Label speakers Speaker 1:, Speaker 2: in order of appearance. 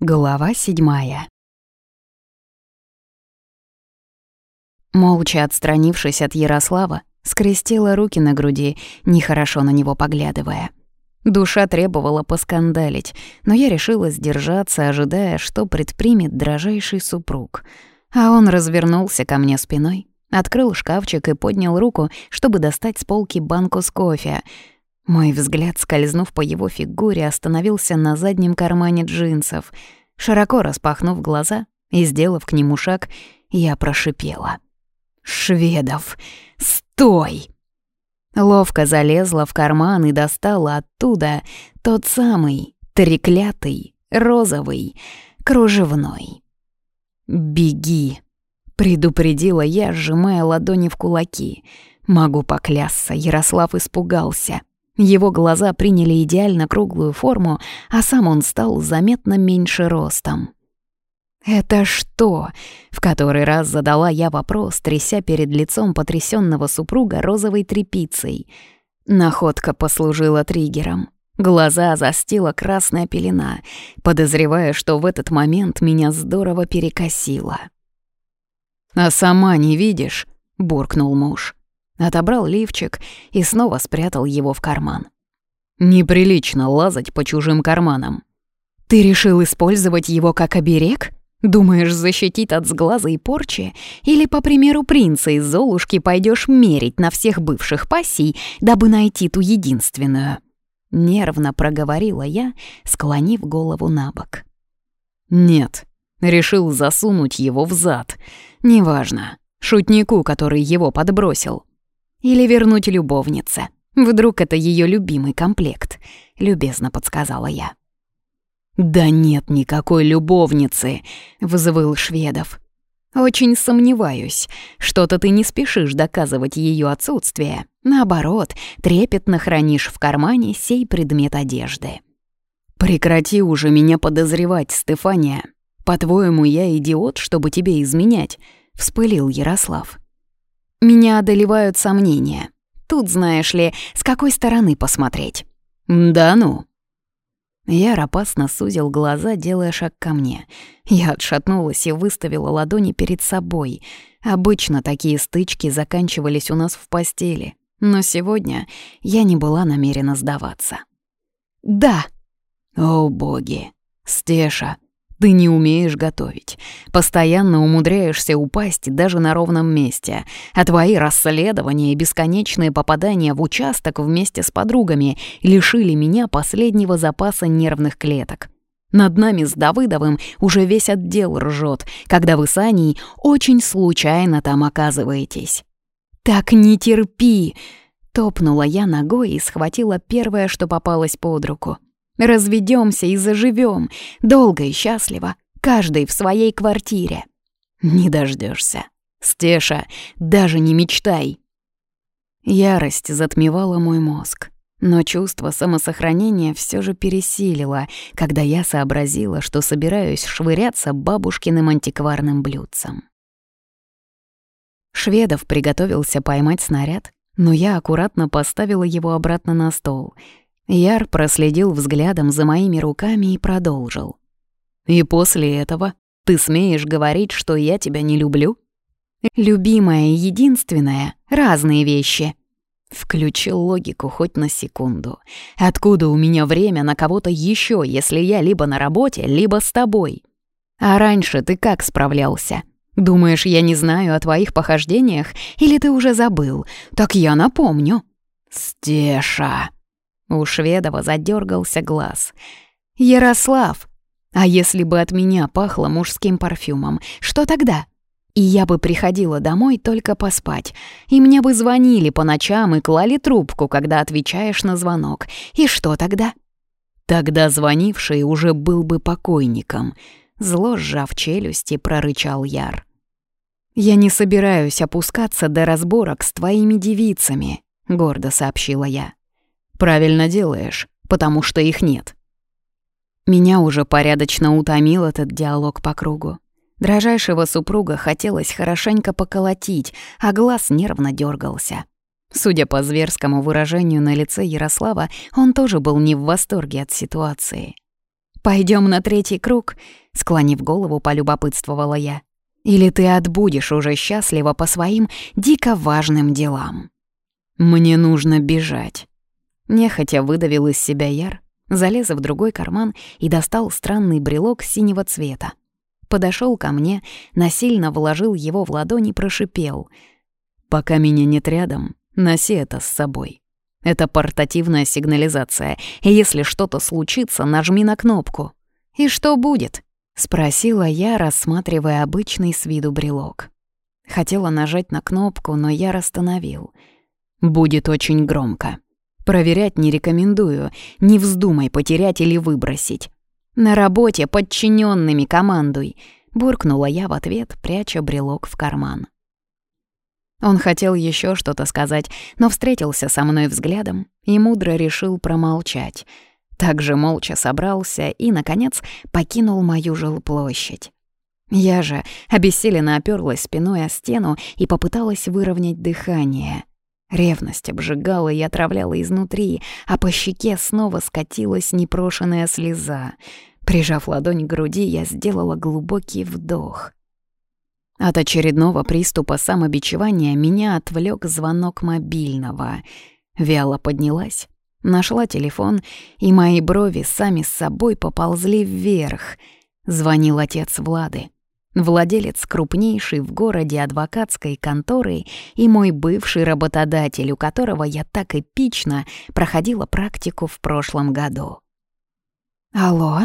Speaker 1: Глава седьмая. Молча отстранившись от Ярослава, скрестила руки на груди, нехорошо на него поглядывая. Душа требовала поскандалить, но я решила сдержаться, ожидая, что предпримет дрожайший супруг. А он развернулся ко мне спиной, открыл шкафчик и поднял руку, чтобы достать с полки банку с кофе — мой взгляд, скользнув по его фигуре, остановился на заднем кармане джинсов. Широко распахнув глаза и сделав к нему шаг, я прошипела. «Шведов, стой!» Ловко залезла в карман и достала оттуда тот самый треклятый, розовый, кружевной. «Беги!» — предупредила я, сжимая ладони в кулаки. Могу поклясться, Ярослав испугался. Его глаза приняли идеально круглую форму, а сам он стал заметно меньше ростом. «Это что?» — в который раз задала я вопрос, тряся перед лицом потрясенного супруга розовой тряпицей. Находка послужила триггером. Глаза застила красная пелена, подозревая, что в этот момент меня здорово перекосило. «А сама не видишь?» — буркнул муж. Отобрал лифчик и снова спрятал его в карман. «Неприлично лазать по чужим карманам». «Ты решил использовать его как оберег? Думаешь, защитить от сглаза и порчи? Или, по примеру принца из Золушки, пойдешь мерить на всех бывших пассий, дабы найти ту единственную?» Нервно проговорила я, склонив голову на бок. «Нет, решил засунуть его в зад. Неважно, шутнику, который его подбросил. Или вернуть любовнице. Вдруг это ее любимый комплект, любезно подсказала я. Да нет никакой любовницы, взвыл Шведов. Очень сомневаюсь. Что-то ты не спешишь доказывать ее отсутствие. Наоборот, трепетно хранишь в кармане сей предмет одежды. Прекрати уже меня подозревать, Стефания. По-твоему, я идиот, чтобы тебе изменять? вспылил Ярослав. Меня одолевают сомнения. Тут, знаешь ли, с какой стороны посмотреть. Да ну. Я опасно сузил глаза, делая шаг ко мне. Я отшатнулась и выставила ладони перед собой. Обычно такие стычки заканчивались у нас в постели. Но сегодня я не была намерена сдаваться. «Да!» «О, боги! Стеша, ты не умеешь готовить. Постоянно умудряешься упасть даже на ровном месте. А твои расследования и бесконечные попадания в участок вместе с подругами лишили меня последнего запаса нервных клеток. Над нами с Давыдовым уже весь отдел ржет, когда вы с Аней очень случайно там оказываетесь. «Так не терпи!» — топнула я ногой и схватила первое, что попалось под руку — Разведемся и заживем, долго и счастливо, каждый в своей квартире. Не дождешься. Стеша, даже не мечтай. Ярость затмевала мой мозг, но чувство самосохранения все же пересилило, когда я сообразила, что собираюсь швыряться бабушкиным антикварным блюдцем. Шведов приготовился поймать снаряд, но я аккуратно поставила его обратно на стол — Яр проследил взглядом за моими руками и продолжил. «И после этого ты смеешь говорить, что я тебя не люблю?» «Любимая и единственная — разные вещи». Включил логику хоть на секунду. «Откуда у меня время на кого-то еще, если я либо на работе, либо с тобой? А раньше ты как справлялся? Думаешь, я не знаю о твоих похождениях, или ты уже забыл? Так я напомню». «Стеша!» У Шведова задергался глаз. «Ярослав! А если бы от меня пахло мужским парфюмом, что тогда?» И я бы приходила домой только поспать, и мне бы звонили по ночам и клали трубку, когда отвечаешь на звонок. И что тогда? Тогда звонивший уже был бы покойником. Зло сжав челюсти, прорычал Яр. «Я не собираюсь опускаться до разборок с твоими девицами», — гордо сообщила я. Правильно делаешь, потому что их нет. Меня уже порядочно утомил этот диалог по кругу. Дрожайшего супруга хотелось хорошенько поколотить, а глаз нервно дергался. Судя по зверскому выражению на лице Ярослава, он тоже был не в восторге от ситуации. Пойдем на третий круг?» — склонив голову, полюбопытствовала я. «Или ты отбудешь уже счастливо по своим дико важным делам?» «Мне нужно бежать». Нехотя выдавил из себя Яр, залез в другой карман и достал странный брелок синего цвета. Подошел ко мне, насильно вложил его в ладонь и прошипел. «Пока меня нет рядом, носи это с собой. Это портативная сигнализация, и если что-то случится, нажми на кнопку». «И что будет?» — спросила я, рассматривая обычный с виду брелок. Хотела нажать на кнопку, но я остановил. «Будет очень громко. Проверять не рекомендую, не вздумай потерять или выбросить. «На работе подчиненными командуй», — буркнула я в ответ, пряча брелок в карман. Он хотел еще что-то сказать, но встретился со мной взглядом и мудро решил промолчать. Также молча собрался и, наконец, покинул мою жилплощадь. Я же обессиленно оперлась спиной о стену и попыталась выровнять дыхание. Ревность обжигала и отравляла изнутри, а по щеке снова скатилась непрошенная слеза — Прижав ладонь к груди, я сделала глубокий вдох. От очередного приступа самобичевания меня отвлек звонок мобильного. Вяло поднялась, нашла телефон, и мои брови сами с собой поползли вверх. Звонил отец Влады владелец крупнейшей в городе адвокатской конторы и мой бывший работодатель, у которого я так эпично проходила практику в прошлом году. «Алло?»